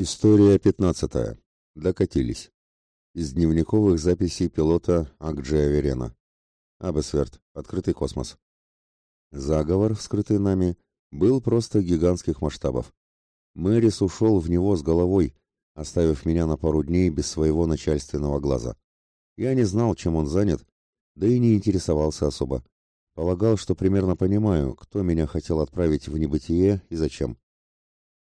История пятнадцатая. Докатились. Из дневниковых записей пилота Акджия Верена. Абесверт. Открытый космос. Заговор, вскрытый нами, был просто гигантских масштабов. Мэрис ушел в него с головой, оставив меня на пару дней без своего начальственного глаза. Я не знал, чем он занят, да и не интересовался особо. Полагал, что примерно понимаю, кто меня хотел отправить в небытие и зачем.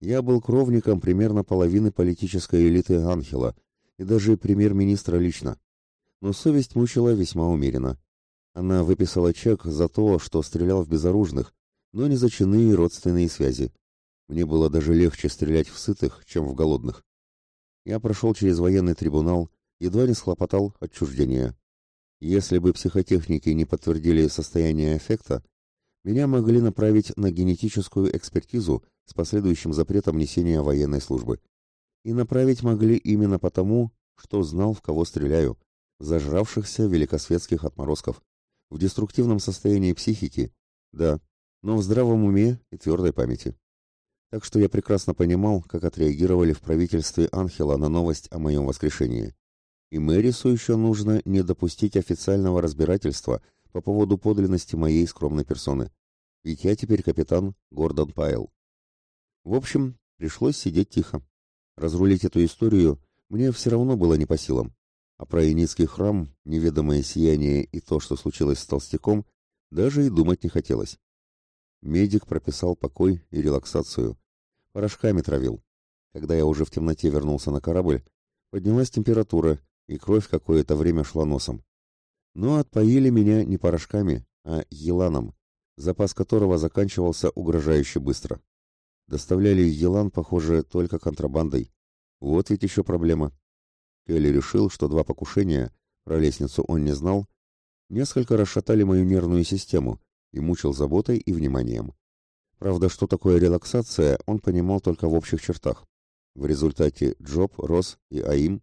Я был кровником примерно половины политической элиты Анхела и даже премьер-министра лично. Но совесть мучила весьма умеренно. Она выписала чек за то, что стрелял в безоружных, но не за чины и родственные связи. Мне было даже легче стрелять в сытых, чем в голодных. Я прошел через военный трибунал, едва не схлопотал отчуждения. Если бы психотехники не подтвердили состояние эффекта, меня могли направить на генетическую экспертизу с последующим запретом несения военной службы. И направить могли именно потому, что знал, в кого стреляю, зажравшихся великосветских отморозков, в деструктивном состоянии психики, да, но в здравом уме и твердой памяти. Так что я прекрасно понимал, как отреагировали в правительстве Анхела на новость о моем воскрешении. И Мэрису еще нужно не допустить официального разбирательства по поводу подлинности моей скромной персоны. Ведь я теперь капитан Гордон Пайл. В общем, пришлось сидеть тихо. Разрулить эту историю мне все равно было не по силам. А про Иницкий храм, неведомое сияние и то, что случилось с толстяком, даже и думать не хотелось. Медик прописал покой и релаксацию. Порошками травил. Когда я уже в темноте вернулся на корабль, поднялась температура, и кровь какое-то время шла носом. Но отпоили меня не порошками, а еланом, запас которого заканчивался угрожающе быстро. Доставляли елан, похоже, только контрабандой. Вот ведь еще проблема. Келли решил, что два покушения, про лестницу он не знал, несколько расшатали мою нервную систему и мучил заботой и вниманием. Правда, что такое релаксация, он понимал только в общих чертах. В результате Джоб, Рос и Аим,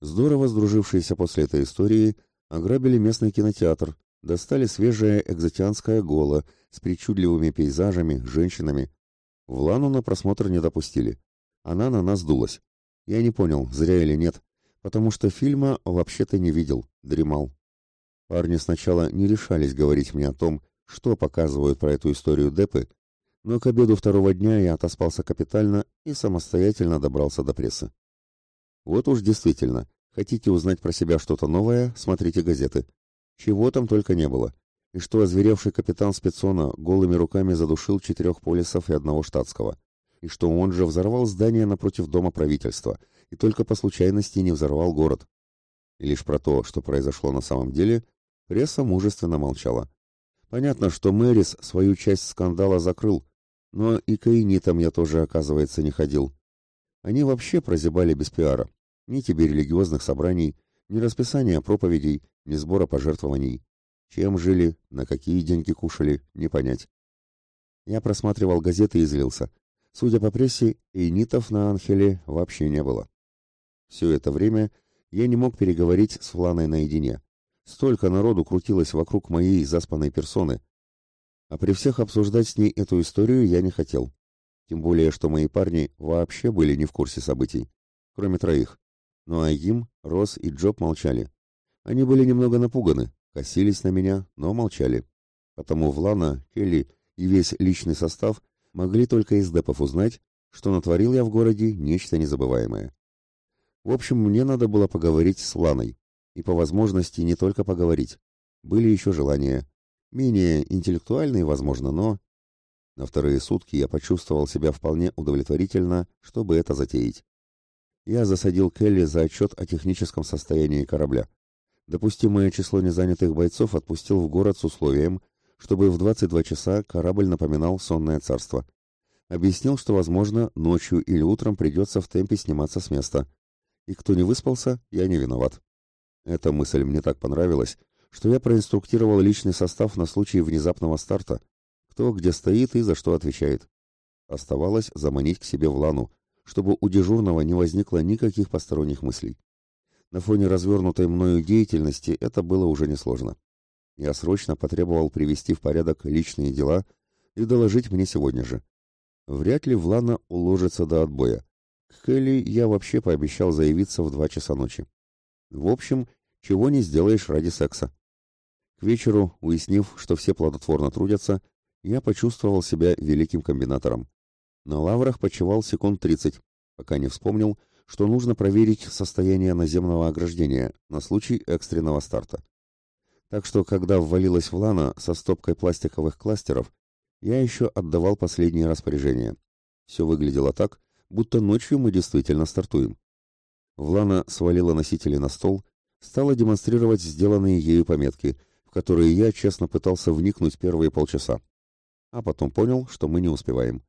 здорово сдружившиеся после этой истории, ограбили местный кинотеатр, достали свежее экзотианское голо с причудливыми пейзажами, женщинами, в Лану на просмотр не допустили. Она на нас дулась. Я не понял, зря или нет, потому что фильма вообще-то не видел, дремал. Парни сначала не решались говорить мне о том, что показывают про эту историю Депы, но к обеду второго дня я отоспался капитально и самостоятельно добрался до прессы. Вот уж действительно, хотите узнать про себя что-то новое, смотрите газеты. Чего там только не было и что озверевший капитан спецона голыми руками задушил четырех полисов и одного штатского, и что он же взорвал здание напротив дома правительства, и только по случайности не взорвал город. И лишь про то, что произошло на самом деле, пресса мужественно молчала. Понятно, что Мэрис свою часть скандала закрыл, но и к Эйнитам я тоже, оказывается, не ходил. Они вообще прозябали без пиара. Ни тебе религиозных собраний, ни расписания проповедей, ни сбора пожертвований. Чем жили, на какие деньги кушали, не понять. Я просматривал газеты и злился. Судя по прессе, эйнитов на Анхеле вообще не было. Все это время я не мог переговорить с Фланой наедине. Столько народу крутилось вокруг моей заспанной персоны. А при всех обсуждать с ней эту историю я не хотел. Тем более, что мои парни вообще были не в курсе событий. Кроме троих. Ну а им, Рос и Джоб молчали. Они были немного напуганы, косились на меня, но молчали. Потому Влана, Келли и весь личный состав могли только из депов узнать, что натворил я в городе нечто незабываемое. В общем, мне надо было поговорить с Ланой. И по возможности не только поговорить. Были еще желания. Менее интеллектуальные, возможно, но... На вторые сутки я почувствовал себя вполне удовлетворительно, чтобы это затеять. Я засадил Келли за отчет о техническом состоянии корабля допустимое число незанятых бойцов отпустил в город с условием, чтобы в 22 часа корабль напоминал сонное царство. Объяснил, что, возможно, ночью или утром придется в темпе сниматься с места. И кто не выспался, я не виноват. Эта мысль мне так понравилась, что я проинструктировал личный состав на случай внезапного старта, кто где стоит и за что отвечает. Оставалось заманить к себе в лану, чтобы у дежурного не возникло никаких посторонних мыслей. На фоне развернутой мною деятельности это было уже несложно. Я срочно потребовал привести в порядок личные дела и доложить мне сегодня же. Вряд ли Влана уложится до отбоя, К Келли я вообще пообещал заявиться в два часа ночи. В общем, чего не сделаешь ради секса. К вечеру, уяснив, что все плодотворно трудятся, я почувствовал себя великим комбинатором. На лаврах почевал секунд тридцать, пока не вспомнил, что нужно проверить состояние наземного ограждения на случай экстренного старта. Так что, когда ввалилась в лана со стопкой пластиковых кластеров, я еще отдавал последние распоряжения. Все выглядело так, будто ночью мы действительно стартуем. Влана свалила носители на стол, стала демонстрировать сделанные ею пометки, в которые я честно пытался вникнуть первые полчаса. А потом понял, что мы не успеваем.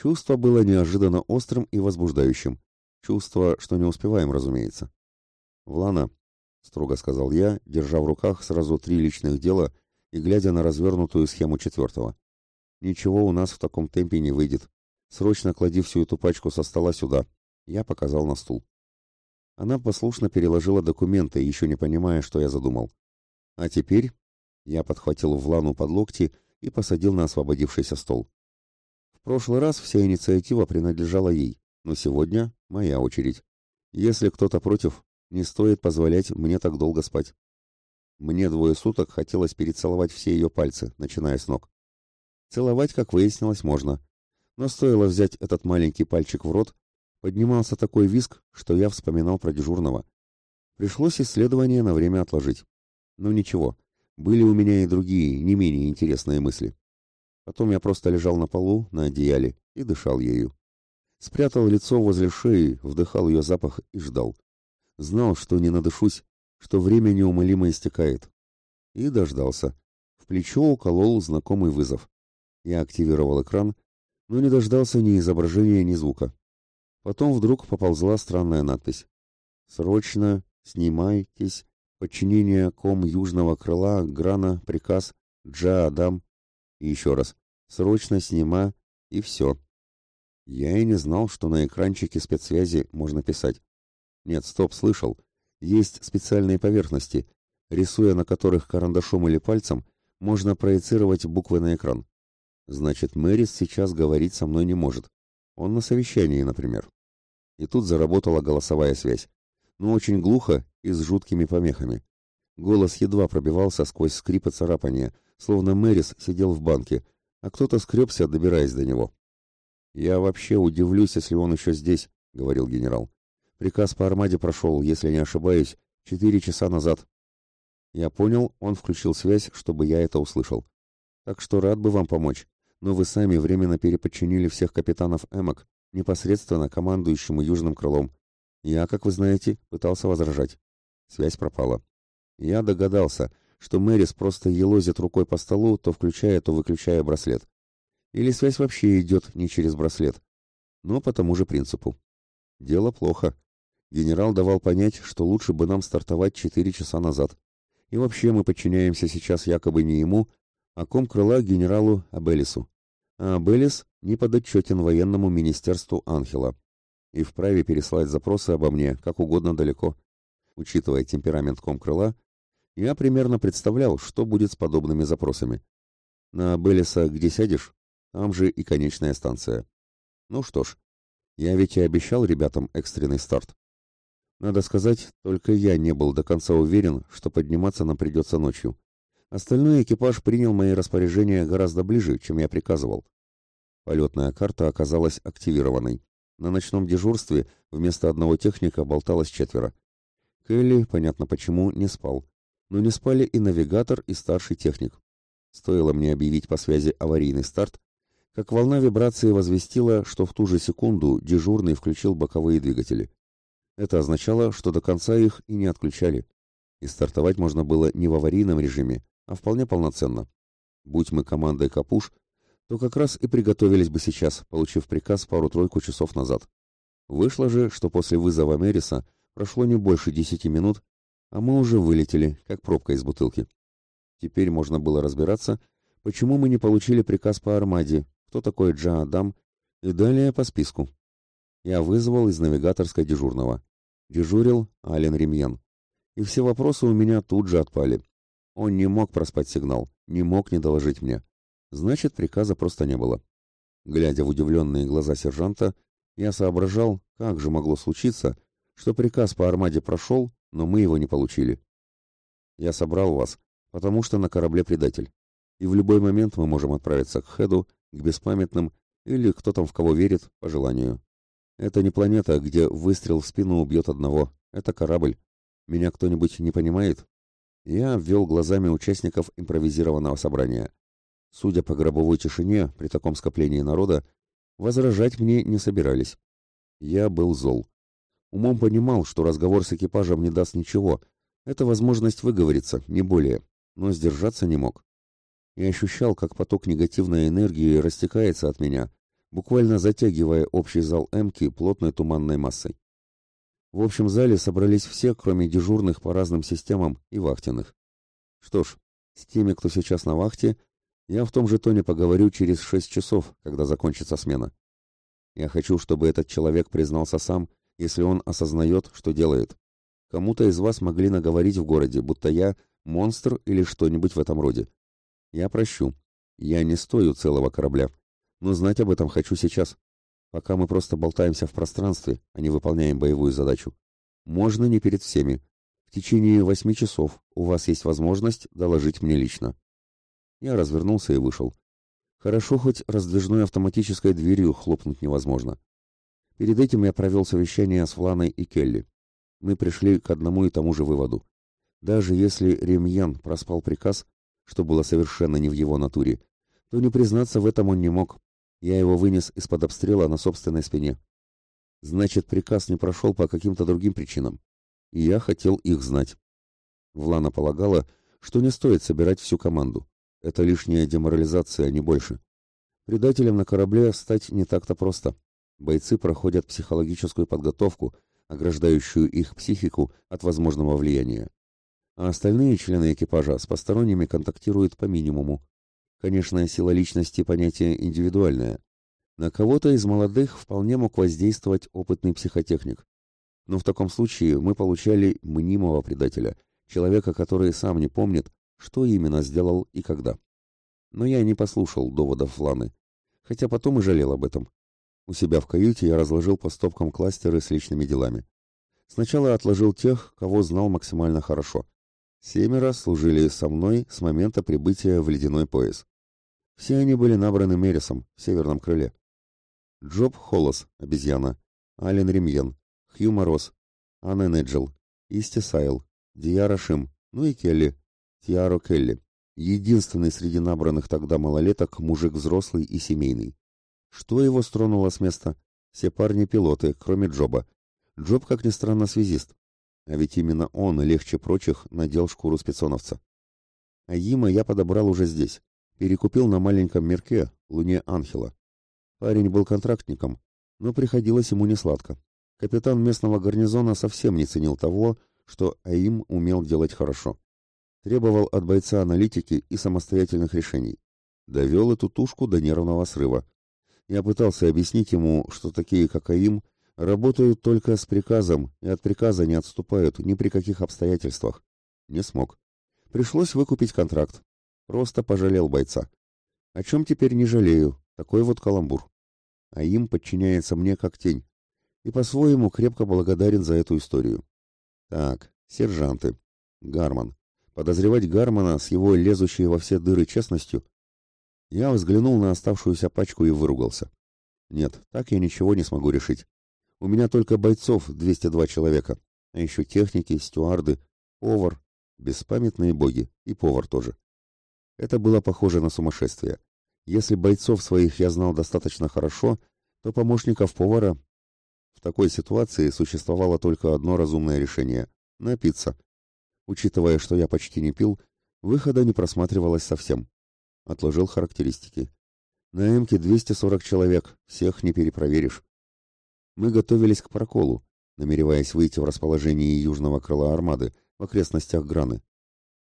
Чувство было неожиданно острым и возбуждающим. Чувство, что не успеваем, разумеется. «Влана», — строго сказал я, держа в руках сразу три личных дела и глядя на развернутую схему четвертого. «Ничего у нас в таком темпе не выйдет. Срочно клади всю эту пачку со стола сюда». Я показал на стул. Она послушно переложила документы, еще не понимая, что я задумал. «А теперь...» Я подхватил Влану под локти и посадил на освободившийся стол. В прошлый раз вся инициатива принадлежала ей, но сегодня моя очередь. Если кто-то против, не стоит позволять мне так долго спать. Мне двое суток хотелось перецеловать все ее пальцы, начиная с ног. Целовать, как выяснилось, можно. Но стоило взять этот маленький пальчик в рот, поднимался такой виск, что я вспоминал про дежурного. Пришлось исследование на время отложить. Но ничего, были у меня и другие, не менее интересные мысли. Потом я просто лежал на полу, на одеяле, и дышал ею. Спрятал лицо возле шеи, вдыхал ее запах и ждал. Знал, что не надышусь, что время неумолимо истекает. И дождался. В плечо уколол знакомый вызов. Я активировал экран, но не дождался ни изображения, ни звука. Потом вдруг поползла странная надпись. «Срочно снимайтесь. Подчинение ком южного крыла, Грана, приказ, Джа Адам». И еще раз. «Срочно снима» и все. Я и не знал, что на экранчике спецсвязи можно писать. Нет, стоп, слышал. Есть специальные поверхности, рисуя на которых карандашом или пальцем, можно проецировать буквы на экран. Значит, Мэрис сейчас говорить со мной не может. Он на совещании, например. И тут заработала голосовая связь. Но очень глухо и с жуткими помехами. Голос едва пробивался сквозь скрип и царапания, словно Мэрис сидел в банке, а кто-то скребся, добираясь до него. «Я вообще удивлюсь, если он еще здесь», — говорил генерал. Приказ по армаде прошел, если не ошибаюсь, четыре часа назад. Я понял, он включил связь, чтобы я это услышал. Так что рад бы вам помочь, но вы сами временно переподчинили всех капитанов Эмок непосредственно командующему Южным крылом. Я, как вы знаете, пытался возражать. Связь пропала. Я догадался, что Мэрис просто елозит рукой по столу, то включая, то выключая браслет. Или связь вообще идет не через браслет, но по тому же принципу. Дело плохо. Генерал давал понять, что лучше бы нам стартовать четыре часа назад. И вообще мы подчиняемся сейчас якобы не ему, а ком крыла генералу Абелису. А Абелис не подотчетен военному министерству Анхела и вправе переслать запросы обо мне как угодно далеко. Учитывая темперамент ком крыла, я примерно представлял, что будет с подобными запросами. На Абелиса где сядешь, там же и конечная станция. Ну что ж, я ведь и обещал ребятам экстренный старт. Надо сказать, только я не был до конца уверен, что подниматься нам придется ночью. Остальной экипаж принял мои распоряжения гораздо ближе, чем я приказывал. Полетная карта оказалась активированной. На ночном дежурстве вместо одного техника болталось четверо. Келли, понятно почему, не спал. Но не спали и навигатор, и старший техник. Стоило мне объявить по связи аварийный старт, как волна вибрации возвестила, что в ту же секунду дежурный включил боковые двигатели. Это означало, что до конца их и не отключали. И стартовать можно было не в аварийном режиме, а вполне полноценно. Будь мы командой «Капуш», то как раз и приготовились бы сейчас, получив приказ пару-тройку часов назад. Вышло же, что после вызова Мериса прошло не больше десяти минут, а мы уже вылетели, как пробка из бутылки. Теперь можно было разбираться, почему мы не получили приказ по армаде, кто такой Джа Адам, и далее по списку. Я вызвал из навигаторской дежурного. Дежурил Ален Ремьен. И все вопросы у меня тут же отпали. Он не мог проспать сигнал, не мог не доложить мне. Значит, приказа просто не было. Глядя в удивленные глаза сержанта, я соображал, Как же могло случиться, что приказ по армаде прошел, но мы его не получили? Я собрал вас, потому что на корабле предатель. И в любой момент мы можем отправиться к Хеду, к беспамятным или кто там в кого верит, по желанию. Это не планета, где выстрел в спину убьет одного. Это корабль. Меня кто-нибудь не понимает? Я ввел глазами участников импровизированного собрания. Судя по гробовой тишине при таком скоплении народа, возражать мне не собирались. Я был зол. Умом понимал, что разговор с экипажем не даст ничего. Это возможность выговориться, не более, но сдержаться не мог. Я ощущал, как поток негативной энергии растекается от меня, буквально затягивая общий зал Эмки плотной туманной массой. В общем зале собрались все, кроме дежурных по разным системам и вахтенных. Что ж, с теми, кто сейчас на вахте, я в том же тоне поговорю через шесть часов, когда закончится смена. Я хочу, чтобы этот человек признался сам, если он осознает, что делает. Кому-то из вас могли наговорить в городе, будто я монстр или что-нибудь в этом роде. Я прощу. Я не стою целого корабля. Но знать об этом хочу сейчас пока мы просто болтаемся в пространстве, а не выполняем боевую задачу. Можно не перед всеми. В течение восьми часов у вас есть возможность доложить мне лично. Я развернулся и вышел. Хорошо, хоть раздвижной автоматической дверью хлопнуть невозможно. Перед этим я провел совещание с Фланой и Келли. Мы пришли к одному и тому же выводу. Даже если Ремьян проспал приказ, что было совершенно не в его натуре, то не признаться в этом он не мог. Я его вынес из-под обстрела на собственной спине. Значит, приказ не прошел по каким-то другим причинам. И я хотел их знать. Влана полагала, что не стоит собирать всю команду. Это лишняя деморализация, а не больше. Предателем на корабле стать не так-то просто. Бойцы проходят психологическую подготовку, ограждающую их психику от возможного влияния. А остальные члены экипажа с посторонними контактируют по минимуму, Конечно, сила личности – понятие индивидуальное. На кого-то из молодых вполне мог воздействовать опытный психотехник. Но в таком случае мы получали мнимого предателя, человека, который сам не помнит, что именно сделал и когда. Но я не послушал доводов Ланы, хотя потом и жалел об этом. У себя в каюте я разложил по стопкам кластеры с личными делами. Сначала отложил тех, кого знал максимально хорошо. Семеро служили со мной с момента прибытия в ледяной пояс. Все они были набраны Мерисом в северном крыле. Джоб Холос, обезьяна, Ален Ремьен, Хью Мороз, Анна Неджел, Исти Сайл, Диара Шим, ну и Келли, Тиаро Келли. Единственный среди набранных тогда малолеток мужик взрослый и семейный. Что его стронуло с места? Все парни-пилоты, кроме Джоба. Джоб, как ни странно, связист. А ведь именно он, легче прочих, надел шкуру спецоновца. А я подобрал уже здесь, Перекупил на маленьком мерке, луне Анхела. Парень был контрактником, но приходилось ему несладко. Капитан местного гарнизона совсем не ценил того, что Аим умел делать хорошо. Требовал от бойца аналитики и самостоятельных решений. Довел эту тушку до нервного срыва. Я пытался объяснить ему, что такие, как Аим, работают только с приказом и от приказа не отступают ни при каких обстоятельствах. Не смог. Пришлось выкупить контракт. Просто пожалел бойца. О чем теперь не жалею, такой вот каламбур. А им подчиняется мне как тень. И по-своему крепко благодарен за эту историю. Так, сержанты. Гарман. Подозревать Гармана с его лезущей во все дыры честностью? Я взглянул на оставшуюся пачку и выругался. Нет, так я ничего не смогу решить. У меня только бойцов 202 человека, а еще техники, стюарды, повар, беспамятные боги и повар тоже. Это было похоже на сумасшествие. Если бойцов своих я знал достаточно хорошо, то помощников повара... В такой ситуации существовало только одно разумное решение — напиться. Учитывая, что я почти не пил, выхода не просматривалось совсем. Отложил характеристики. На Эмке 240 человек, всех не перепроверишь. Мы готовились к проколу, намереваясь выйти в расположении южного крыла армады в окрестностях Граны.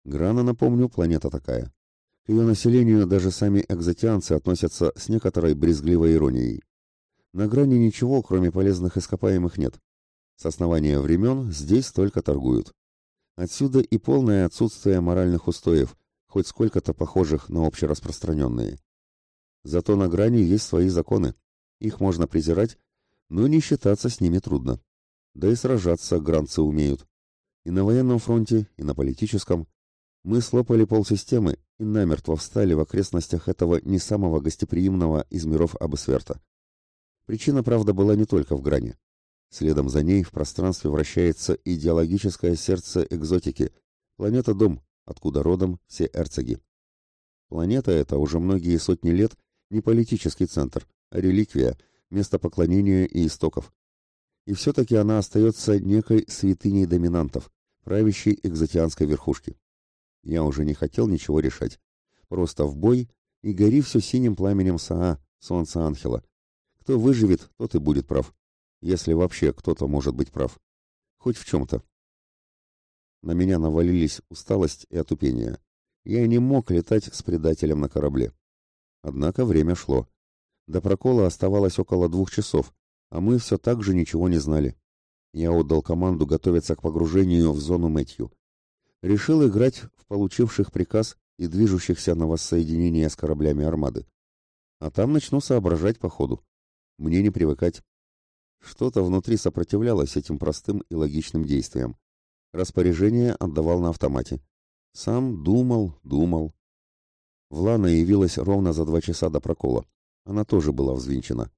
Грана, напомню, планета такая. К ее населению даже сами экзотианцы относятся с некоторой брезгливой иронией. На грани ничего, кроме полезных ископаемых, нет. С основания времен здесь только торгуют. Отсюда и полное отсутствие моральных устоев, хоть сколько-то похожих на общераспространенные. Зато на грани есть свои законы. Их можно презирать, но не считаться с ними трудно. Да и сражаться гранцы умеют. И на военном фронте, и на политическом. Мы слопали полсистемы и намертво встали в окрестностях этого не самого гостеприимного из миров Абысверта. Причина, правда, была не только в грани. Следом за ней в пространстве вращается идеологическое сердце экзотики, планета Дом, откуда родом все эрцеги. Планета эта уже многие сотни лет не политический центр, а реликвия, место поклонения и истоков. И все-таки она остается некой святыней доминантов, правящей экзотианской верхушки. Я уже не хотел ничего решать. Просто в бой и гори все синим пламенем Саа, солнца ангела. Кто выживет, тот и будет прав если вообще кто-то может быть прав. Хоть в чем-то. На меня навалились усталость и отупение. Я не мог летать с предателем на корабле. Однако время шло. До прокола оставалось около двух часов, а мы все так же ничего не знали. Я отдал команду готовиться к погружению в зону Мэтью. Решил играть в получивших приказ и движущихся на воссоединение с кораблями армады. А там начну соображать по ходу. Мне не привыкать. Что-то внутри сопротивлялось этим простым и логичным действиям. Распоряжение отдавал на автомате. Сам думал, думал. Влана явилась ровно за два часа до прокола. Она тоже была взвинчена.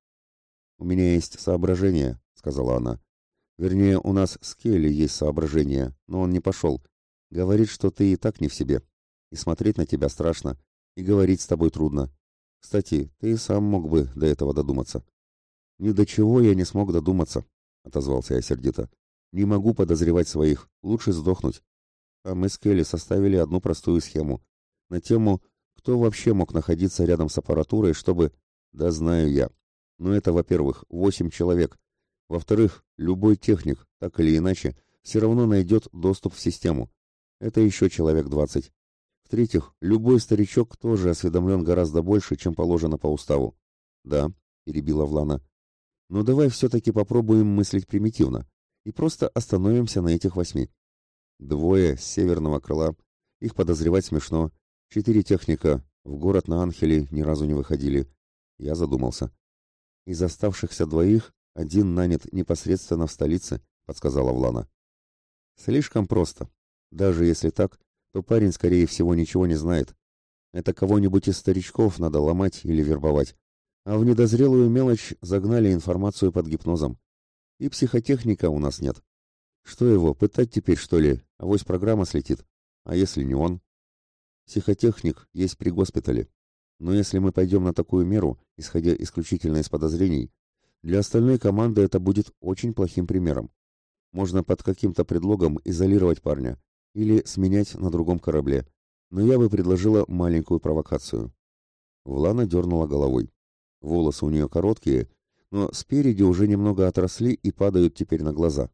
«У меня есть соображение», — сказала она. «Вернее, у нас с Келли есть соображение, но он не пошел. Говорит, что ты и так не в себе. И смотреть на тебя страшно, и говорить с тобой трудно. Кстати, ты и сам мог бы до этого додуматься». «Ни до чего я не смог додуматься», — отозвался я сердито. «Не могу подозревать своих. Лучше сдохнуть». А мы с Келли составили одну простую схему. На тему, кто вообще мог находиться рядом с аппаратурой, чтобы... Да знаю я. Но это, во-первых, восемь человек. Во-вторых, любой техник, так или иначе, все равно найдет доступ в систему. Это еще человек двадцать. В-третьих, любой старичок тоже осведомлен гораздо больше, чем положено по уставу. Да, перебила Влана. Но давай все-таки попробуем мыслить примитивно и просто остановимся на этих восьми. Двое с северного крыла, их подозревать смешно. Четыре техника, в город на Анхеле ни разу не выходили. Я задумался. Из оставшихся двоих один нанят непосредственно в столице, подсказала Влана. Слишком просто. Даже если так, то парень, скорее всего, ничего не знает. Это кого-нибудь из старичков надо ломать или вербовать а в недозрелую мелочь загнали информацию под гипнозом. И психотехника у нас нет. Что его, пытать теперь, что ли? Авось программа слетит. А если не он? Психотехник есть при госпитале. Но если мы пойдем на такую меру, исходя исключительно из подозрений, для остальной команды это будет очень плохим примером. Можно под каким-то предлогом изолировать парня или сменять на другом корабле. Но я бы предложила маленькую провокацию. Влана дернула головой. Волосы у нее короткие, но спереди уже немного отросли и падают теперь на глаза.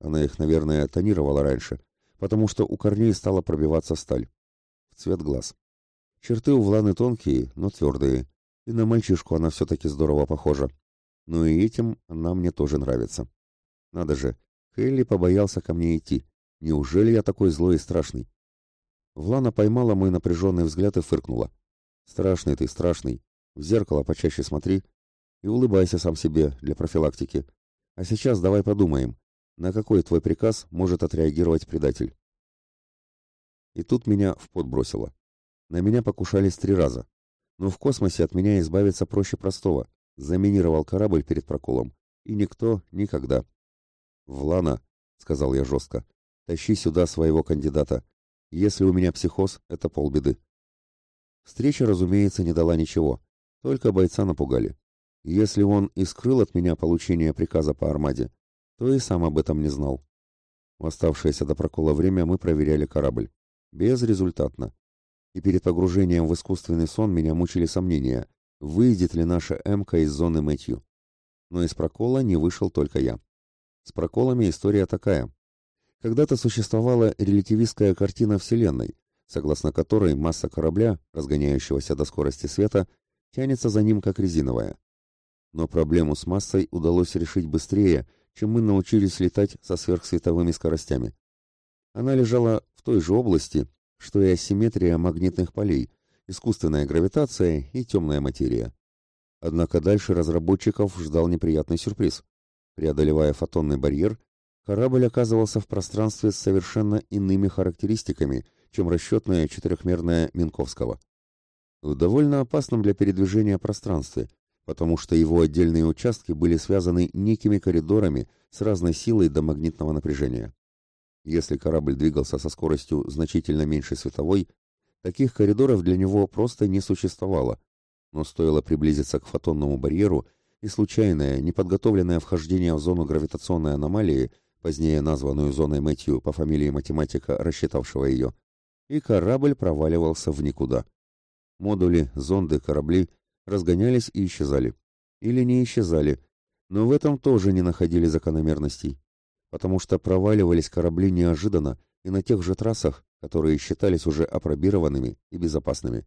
Она их, наверное, тонировала раньше, потому что у корней стала пробиваться сталь. В цвет глаз. Черты у Вланы тонкие, но твердые, и на мальчишку она все-таки здорово похожа. Но и этим она мне тоже нравится. Надо же, Хелли побоялся ко мне идти. Неужели я такой злой и страшный? Влана поймала мой напряженный взгляд и фыркнула. «Страшный ты, страшный. В зеркало почаще смотри и улыбайся сам себе для профилактики. А сейчас давай подумаем, на какой твой приказ может отреагировать предатель. И тут меня в пот бросило. На меня покушались три раза. Но в космосе от меня избавиться проще простого. Заминировал корабль перед проколом. И никто никогда. «Влана», — сказал я жестко, — «тащи сюда своего кандидата. Если у меня психоз, это полбеды». Встреча, разумеется, не дала ничего. Только бойца напугали. Если он и скрыл от меня получение приказа по армаде, то и сам об этом не знал. В оставшееся до прокола время мы проверяли корабль. Безрезультатно. И перед погружением в искусственный сон меня мучили сомнения, выйдет ли наша МК из зоны Мэтью. Но из прокола не вышел только я. С проколами история такая. Когда-то существовала релятивистская картина Вселенной, согласно которой масса корабля, разгоняющегося до скорости света, тянется за ним как резиновая. Но проблему с массой удалось решить быстрее, чем мы научились летать со сверхсветовыми скоростями. Она лежала в той же области, что и асимметрия магнитных полей, искусственная гравитация и темная материя. Однако дальше разработчиков ждал неприятный сюрприз. Преодолевая фотонный барьер, корабль оказывался в пространстве с совершенно иными характеристиками, чем расчетная четырехмерная Минковского. В довольно опасном для передвижения пространстве, потому что его отдельные участки были связаны некими коридорами с разной силой до магнитного напряжения. Если корабль двигался со скоростью значительно меньше световой, таких коридоров для него просто не существовало, но стоило приблизиться к фотонному барьеру, и случайное, неподготовленное вхождение в зону гравитационной аномалии, позднее названную зоной Мэтью по фамилии математика, рассчитавшего ее, и корабль проваливался в никуда. Модули, зонды, корабли разгонялись и исчезали. Или не исчезали, но в этом тоже не находили закономерностей, потому что проваливались корабли неожиданно и на тех же трассах, которые считались уже опробированными и безопасными.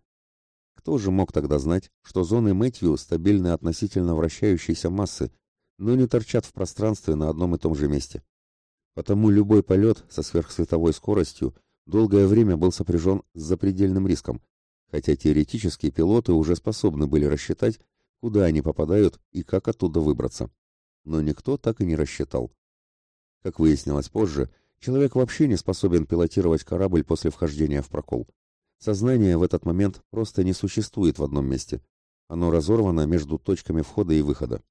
Кто же мог тогда знать, что зоны Мэтью стабильны относительно вращающейся массы, но не торчат в пространстве на одном и том же месте? Потому любой полет со сверхсветовой скоростью долгое время был сопряжен с запредельным риском, хотя теоретически пилоты уже способны были рассчитать, куда они попадают и как оттуда выбраться. Но никто так и не рассчитал. Как выяснилось позже, человек вообще не способен пилотировать корабль после вхождения в прокол. Сознание в этот момент просто не существует в одном месте. Оно разорвано между точками входа и выхода.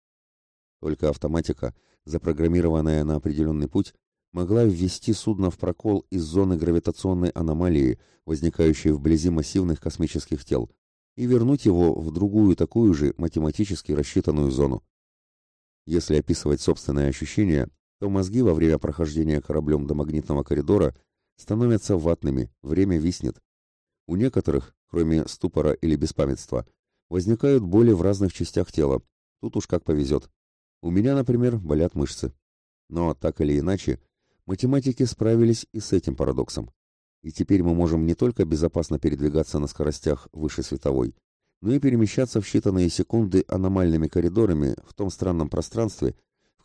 Только автоматика, запрограммированная на определенный путь, могла ввести судно в прокол из зоны гравитационной аномалии, возникающей вблизи массивных космических тел, и вернуть его в другую такую же математически рассчитанную зону. Если описывать собственные ощущения, то мозги во время прохождения кораблем до магнитного коридора становятся ватными, время виснет. У некоторых, кроме ступора или беспамятства, возникают боли в разных частях тела, тут уж как повезет. У меня, например, болят мышцы. Но так или иначе, Математики справились и с этим парадоксом. И теперь мы можем не только безопасно передвигаться на скоростях выше световой, но и перемещаться в считанные секунды аномальными коридорами в том странном пространстве,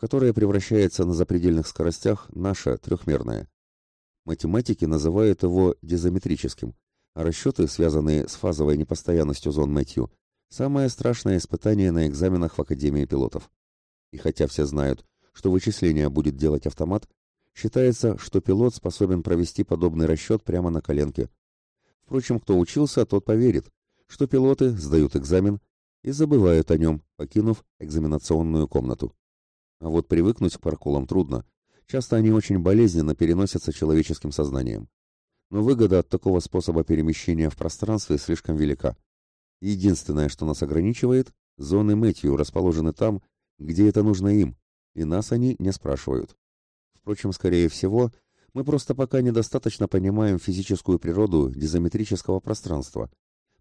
которое превращается на запредельных скоростях наша трехмерная. Математики называют его дизометрическим, а расчеты, связанные с фазовой непостоянностью зон Мэтью, самое страшное испытание на экзаменах в Академии пилотов. И хотя все знают, что вычисление будет делать автомат, Считается, что пилот способен провести подобный расчет прямо на коленке. Впрочем, кто учился, тот поверит, что пилоты сдают экзамен и забывают о нем, покинув экзаменационную комнату. А вот привыкнуть к паркулам трудно. Часто они очень болезненно переносятся человеческим сознанием. Но выгода от такого способа перемещения в пространстве слишком велика. Единственное, что нас ограничивает, зоны Мэтью расположены там, где это нужно им, и нас они не спрашивают. Впрочем, скорее всего, мы просто пока недостаточно понимаем физическую природу дизометрического пространства,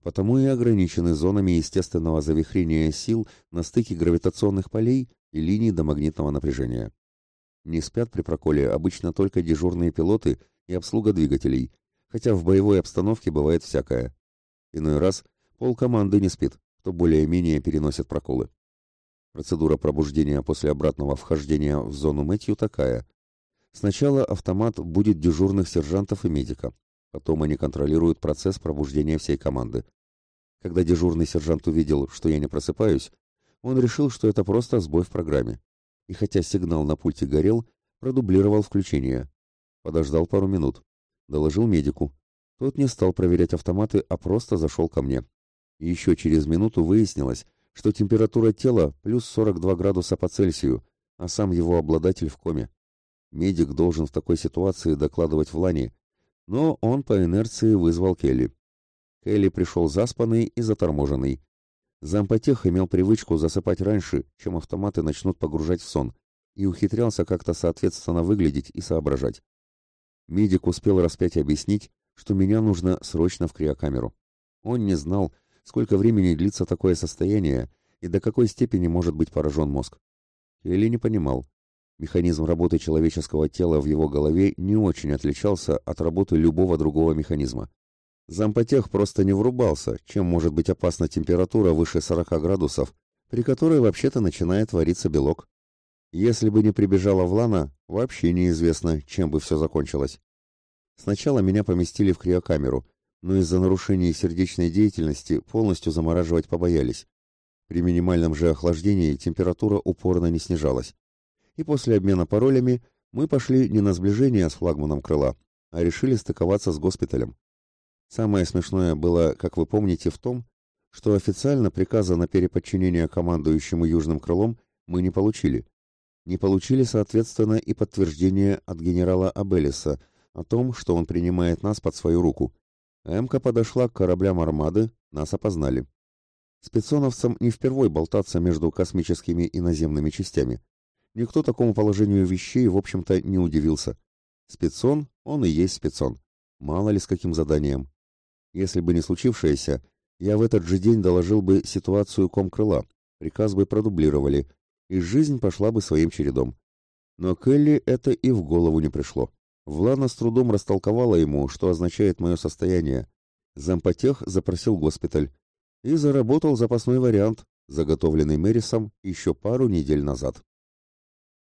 потому и ограничены зонами естественного завихрения сил на стыке гравитационных полей и линий до магнитного напряжения. Не спят при проколе обычно только дежурные пилоты и обслуга двигателей, хотя в боевой обстановке бывает всякое. Иной раз пол команды не спит, кто более-менее переносит проколы. Процедура пробуждения после обратного вхождения в зону Мэтью такая – Сначала автомат будет дежурных сержантов и медика. Потом они контролируют процесс пробуждения всей команды. Когда дежурный сержант увидел, что я не просыпаюсь, он решил, что это просто сбой в программе. И хотя сигнал на пульте горел, продублировал включение. Подождал пару минут. Доложил медику. Тот не стал проверять автоматы, а просто зашел ко мне. И еще через минуту выяснилось, что температура тела плюс 42 градуса по Цельсию, а сам его обладатель в коме. Медик должен в такой ситуации докладывать Влане, но он по инерции вызвал Келли. Келли пришел заспанный и заторможенный. Зампотех имел привычку засыпать раньше, чем автоматы начнут погружать в сон, и ухитрялся как-то соответственно выглядеть и соображать. Медик успел раз пять объяснить, что меня нужно срочно в криокамеру. Он не знал, сколько времени длится такое состояние и до какой степени может быть поражен мозг. Келли не понимал, Механизм работы человеческого тела в его голове не очень отличался от работы любого другого механизма. Зампотех просто не врубался, чем может быть опасна температура выше 40 градусов, при которой вообще-то начинает вариться белок. Если бы не прибежала Влана, вообще неизвестно, чем бы все закончилось. Сначала меня поместили в криокамеру, но из-за нарушений сердечной деятельности полностью замораживать побоялись. При минимальном же охлаждении температура упорно не снижалась и после обмена паролями мы пошли не на сближение с флагманом крыла, а решили стыковаться с госпиталем. Самое смешное было, как вы помните, в том, что официально приказа на переподчинение командующему Южным крылом мы не получили. Не получили, соответственно, и подтверждение от генерала Абелиса о том, что он принимает нас под свою руку. Эмка подошла к кораблям армады, нас опознали. Спецоновцам не впервой болтаться между космическими и наземными частями. Никто такому положению вещей, в общем-то, не удивился. Спецон, он и есть спецон. Мало ли с каким заданием. Если бы не случившееся, я в этот же день доложил бы ситуацию комкрыла, приказ бы продублировали, и жизнь пошла бы своим чередом. Но Келли это и в голову не пришло. Влана с трудом растолковала ему, что означает мое состояние. Зампотех запросил госпиталь и заработал запасной вариант, заготовленный Мэрисом еще пару недель назад.